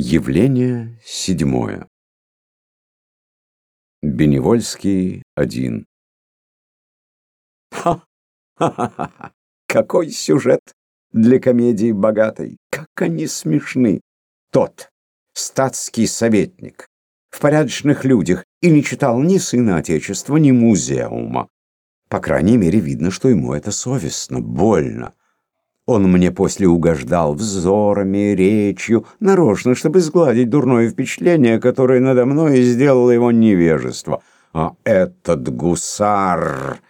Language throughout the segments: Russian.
Явление седьмое. Беневольский один. Ха-ха-ха! Какой сюжет для комедии богатой! Как они смешны! Тот, статский советник, в порядочных людях и не читал ни сына Отечества, ни музеума. По крайней мере, видно, что ему это совестно, больно. Он мне после угождал взорами, речью, нарочно, чтобы сгладить дурное впечатление, которое надо мной сделало его невежество. А этот гусар,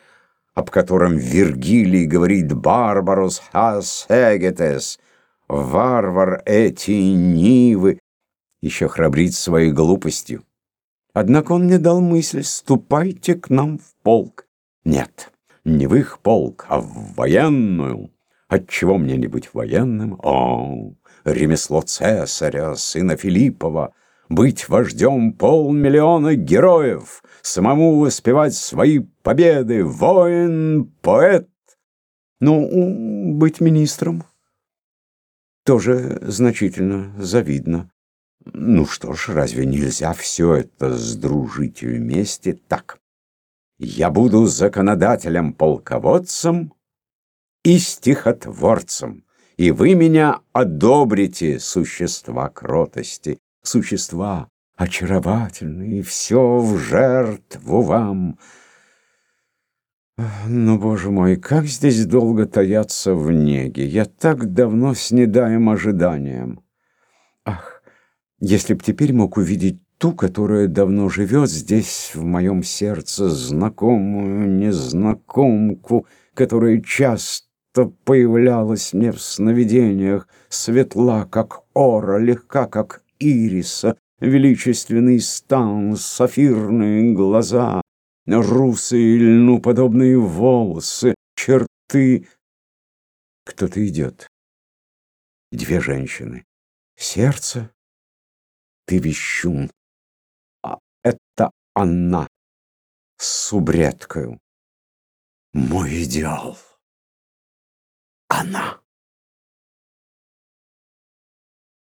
об котором Вергилий говорит «Барбарус хас эгетес», «Варвар эти нивы», еще храбрит своей глупостью. Однако он мне дал мысль «Ступайте к нам в полк». Нет, не в их полк, а в военную. Отчего мне не быть военным? О, ремесло цесаря, сына Филиппова, быть вождем полмиллиона героев, самому воспевать свои победы, воин, поэт. Ну, быть министром тоже значительно завидно. Ну что ж, разве нельзя все это сдружить вместе так? Я буду законодателем-полководцем, и стихотворцем, и вы меня одобрите, существа кротости, существа очаровательные, все в жертву вам. Но, боже мой, как здесь долго таяться в неге, я так давно снедаем ожиданием. Ах, если б теперь мог увидеть ту, которая давно живет здесь, в моем сердце, знакомую незнакомку, которая часто часто появлялась мне в сновидениях, светла, как ора, легка, как ириса, величественный стан, сафирные глаза, русые льну подобные волосы, черты. Кто-то идет. Две женщины. Сердце. Ты вещун. А это она с субредкою. Мой идеал она.